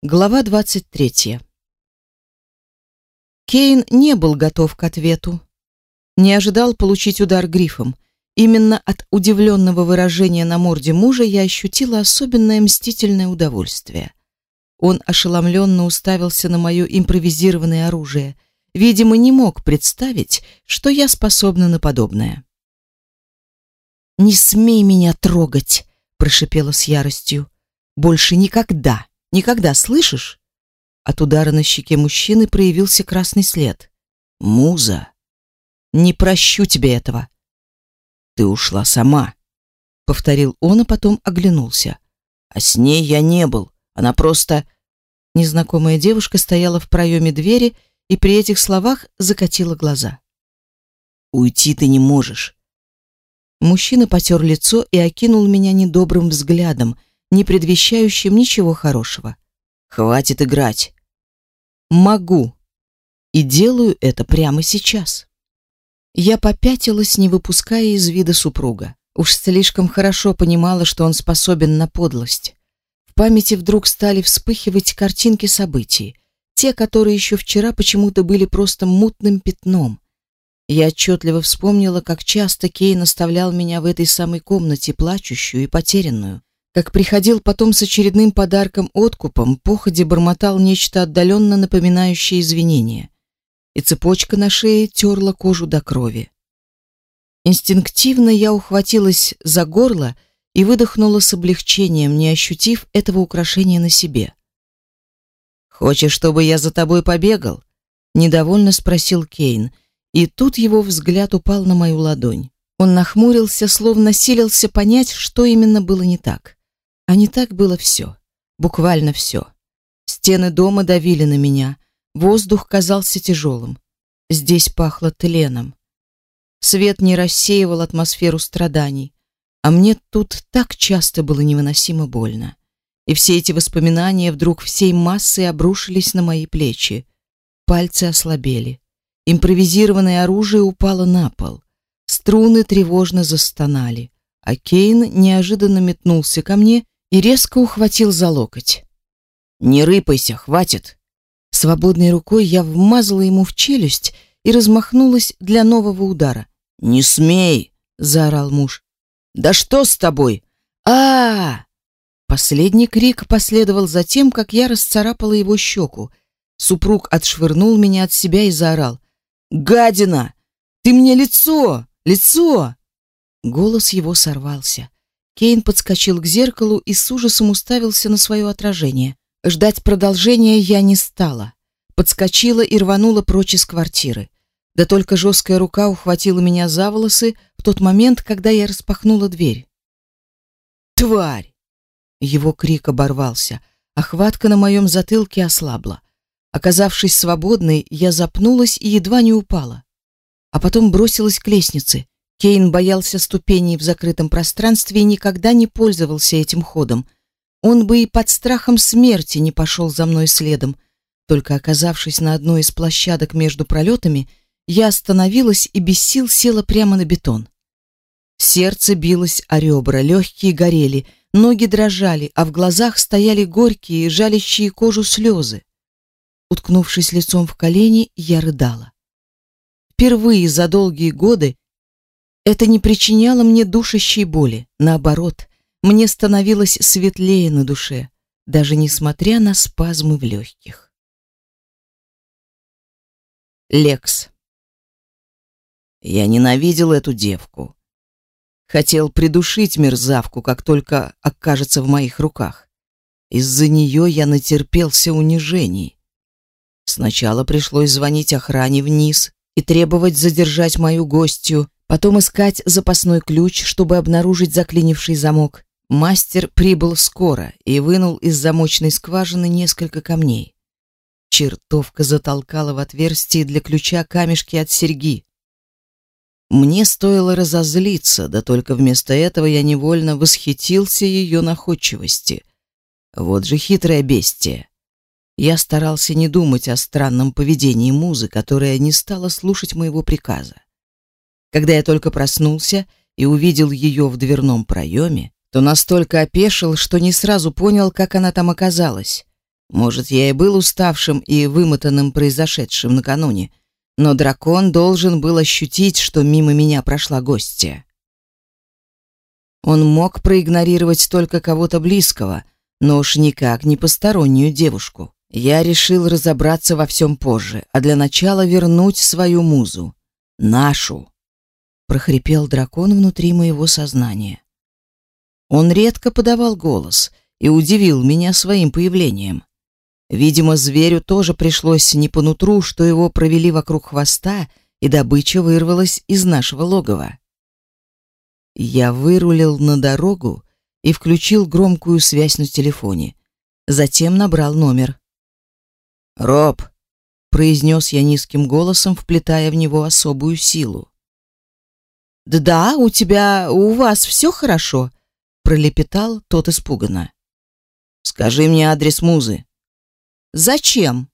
Глава 23. Кейн не был готов к ответу. Не ожидал получить удар грифом. Именно от удивленного выражения на морде мужа я ощутила особенное мстительное удовольствие. Он ошеломленно уставился на мое импровизированное оружие. Видимо, не мог представить, что я способна на подобное. «Не смей меня трогать!» — прошипела с яростью. «Больше никогда!» Никогда, слышишь? От удара на щеке мужчины проявился красный след. Муза, не прощу тебе этого. Ты ушла сама, повторил он, а потом оглянулся. А с ней я не был. Она просто Незнакомая девушка стояла в проеме двери и при этих словах закатила глаза. Уйти ты не можешь. Мужчина потер лицо и окинул меня недобрым взглядом, не предвещающим ничего хорошего. Хватит играть. Могу. И делаю это прямо сейчас. Я попятилась, не выпуская из вида супруга. Уж слишком хорошо понимала, что он способен на подлость. В памяти вдруг стали вспыхивать картинки событий, те, которые еще вчера почему-то были просто мутным пятном. Я отчетливо вспомнила, как часто Кейн оставлял меня в этой самой комнате, плачущую и потерянную как приходил потом с очередным подарком-откупом, походе бормотал нечто отдаленно напоминающее извинения, и цепочка на шее терла кожу до крови. Инстинктивно я ухватилась за горло и выдохнула с облегчением, не ощутив этого украшения на себе. «Хочешь, чтобы я за тобой побегал?» — недовольно спросил Кейн, и тут его взгляд упал на мою ладонь. Он нахмурился, словно силился понять, что именно было не так. А не так было все. Буквально все. Стены дома давили на меня. Воздух казался тяжелым. Здесь пахло тленом. Свет не рассеивал атмосферу страданий. А мне тут так часто было невыносимо больно. И все эти воспоминания вдруг всей массой обрушились на мои плечи. Пальцы ослабели. Импровизированное оружие упало на пол. Струны тревожно застонали, а Кейн неожиданно метнулся ко мне и резко ухватил за локоть. «Не рыпайся, хватит!» Свободной рукой я вмазала ему в челюсть и размахнулась для нового удара. «Не смей!» — заорал муж. «Да что с тобой? а, -а, -а Последний крик последовал за тем, как я расцарапала его щеку. Супруг отшвырнул меня от себя и заорал. «Гадина! Ты мне лицо! Лицо!» Голос его сорвался. Кейн подскочил к зеркалу и с ужасом уставился на свое отражение. Ждать продолжения я не стала. Подскочила и рванула прочь из квартиры. Да только жесткая рука ухватила меня за волосы в тот момент, когда я распахнула дверь. «Тварь!» Его крик оборвался, а хватка на моем затылке ослабла. Оказавшись свободной, я запнулась и едва не упала. А потом бросилась к лестнице. Кейн боялся ступеней в закрытом пространстве и никогда не пользовался этим ходом. Он бы и под страхом смерти не пошел за мной следом. Только оказавшись на одной из площадок между пролетами, я остановилась и без сил села прямо на бетон. Сердце билось о ребра, легкие горели, ноги дрожали, а в глазах стояли горькие, жалящие кожу слезы. Уткнувшись лицом в колени, я рыдала. Впервые за долгие годы это не причиняло мне душащей боли, наоборот, мне становилось светлее на душе, даже несмотря на спазмы в легких. Лекс. Я ненавидел эту девку. Хотел придушить мерзавку, как только окажется в моих руках. Из-за нее я натерпелся унижений. Сначала пришлось звонить охране вниз и требовать задержать мою гостью, Потом искать запасной ключ, чтобы обнаружить заклинивший замок. Мастер прибыл скоро и вынул из замочной скважины несколько камней. Чертовка затолкала в отверстие для ключа камешки от серьги. Мне стоило разозлиться, да только вместо этого я невольно восхитился ее находчивости. Вот же хитрое бестие. Я старался не думать о странном поведении музы, которая не стала слушать моего приказа. Когда я только проснулся и увидел ее в дверном проеме, то настолько опешил, что не сразу понял, как она там оказалась. Может, я и был уставшим и вымотанным произошедшим накануне, но дракон должен был ощутить, что мимо меня прошла гостья. Он мог проигнорировать только кого-то близкого, но уж никак не постороннюю девушку. Я решил разобраться во всем позже, а для начала вернуть свою музу. Нашу. Прохрипел дракон внутри моего сознания. Он редко подавал голос и удивил меня своим появлением. Видимо, зверю тоже пришлось не по нутру, что его провели вокруг хвоста, и добыча вырвалась из нашего логова. Я вырулил на дорогу и включил громкую связь на телефоне. Затем набрал номер. «Роб!» — произнес я низким голосом, вплетая в него особую силу. «Да, у тебя, у вас все хорошо?» — пролепетал тот испуганно. «Скажи мне адрес музы». «Зачем?»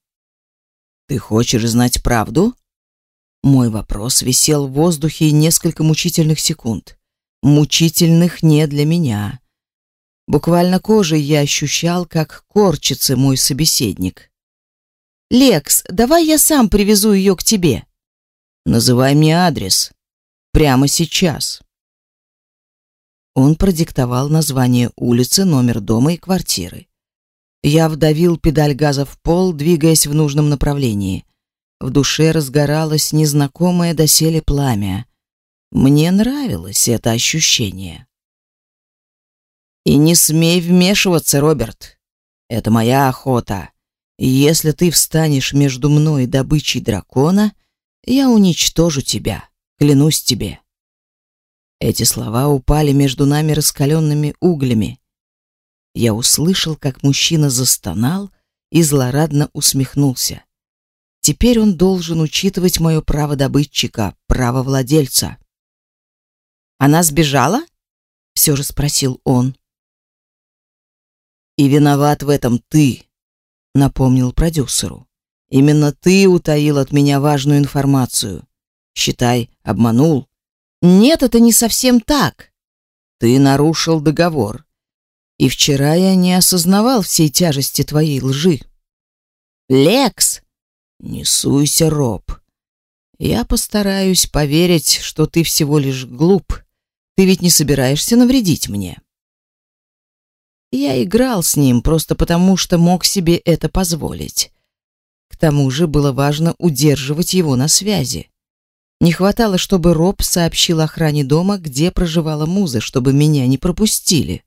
«Ты хочешь знать правду?» Мой вопрос висел в воздухе несколько мучительных секунд. Мучительных не для меня. Буквально кожей я ощущал, как корчится мой собеседник. «Лекс, давай я сам привезу ее к тебе». «Называй мне адрес. Прямо сейчас». Он продиктовал название улицы, номер дома и квартиры. Я вдавил педаль газа в пол, двигаясь в нужном направлении. В душе разгоралось незнакомое доселе пламя. Мне нравилось это ощущение. И не смей вмешиваться, Роберт. Это моя охота. Если ты встанешь между мной и добычей дракона, я уничтожу тебя, клянусь тебе. Эти слова упали между нами раскаленными углями. Я услышал, как мужчина застонал и злорадно усмехнулся. Теперь он должен учитывать мое право добытчика, право владельца. Она сбежала? все же спросил он. И виноват в этом ты, напомнил продюсеру. Именно ты утаил от меня важную информацию. Считай, обманул. Нет, это не совсем так. Ты нарушил договор. И вчера я не осознавал всей тяжести твоей лжи. Лекс, не суйся, Роб. Я постараюсь поверить, что ты всего лишь глуп. Ты ведь не собираешься навредить мне. Я играл с ним просто потому, что мог себе это позволить. К тому же было важно удерживать его на связи. Не хватало, чтобы Роб сообщил охране дома, где проживала Муза, чтобы меня не пропустили.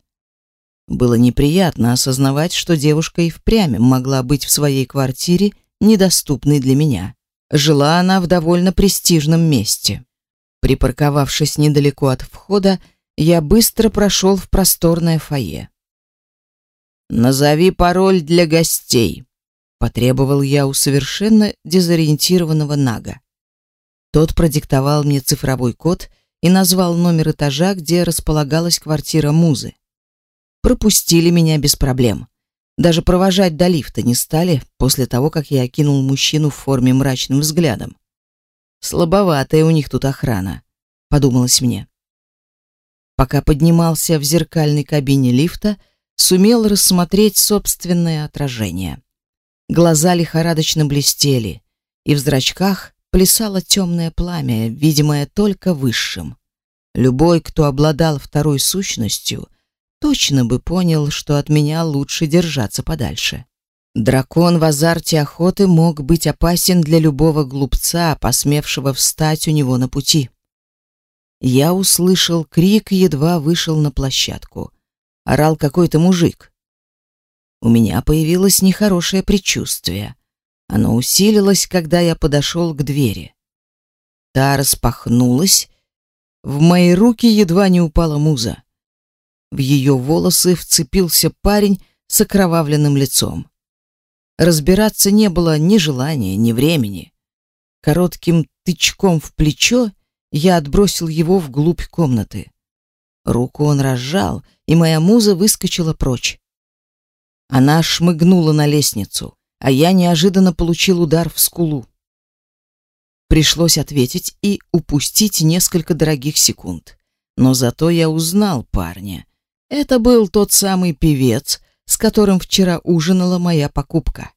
Было неприятно осознавать, что девушка и впрямь могла быть в своей квартире, недоступной для меня. Жила она в довольно престижном месте. Припарковавшись недалеко от входа, я быстро прошел в просторное фойе. «Назови пароль для гостей», — потребовал я у совершенно дезориентированного Нага. Тот продиктовал мне цифровой код и назвал номер этажа, где располагалась квартира Музы. Пропустили меня без проблем. Даже провожать до лифта не стали после того, как я окинул мужчину в форме мрачным взглядом. Слабоватая у них тут охрана, подумалось мне. Пока поднимался в зеркальной кабине лифта, сумел рассмотреть собственное отражение. Глаза лихорадочно блестели, и в зрачках плясало темное пламя, видимое только высшим. Любой, кто обладал второй сущностью, точно бы понял, что от меня лучше держаться подальше. Дракон в азарте охоты мог быть опасен для любого глупца, посмевшего встать у него на пути. Я услышал крик, едва вышел на площадку орал какой-то мужик. У меня появилось нехорошее предчувствие. Оно усилилось, когда я подошел к двери. Та распахнулась. В мои руки едва не упала муза. В ее волосы вцепился парень с окровавленным лицом. Разбираться не было ни желания, ни времени. Коротким тычком в плечо я отбросил его вглубь комнаты. Руку он разжал, и моя муза выскочила прочь. Она шмыгнула на лестницу, а я неожиданно получил удар в скулу. Пришлось ответить и упустить несколько дорогих секунд. Но зато я узнал парня. Это был тот самый певец, с которым вчера ужинала моя покупка.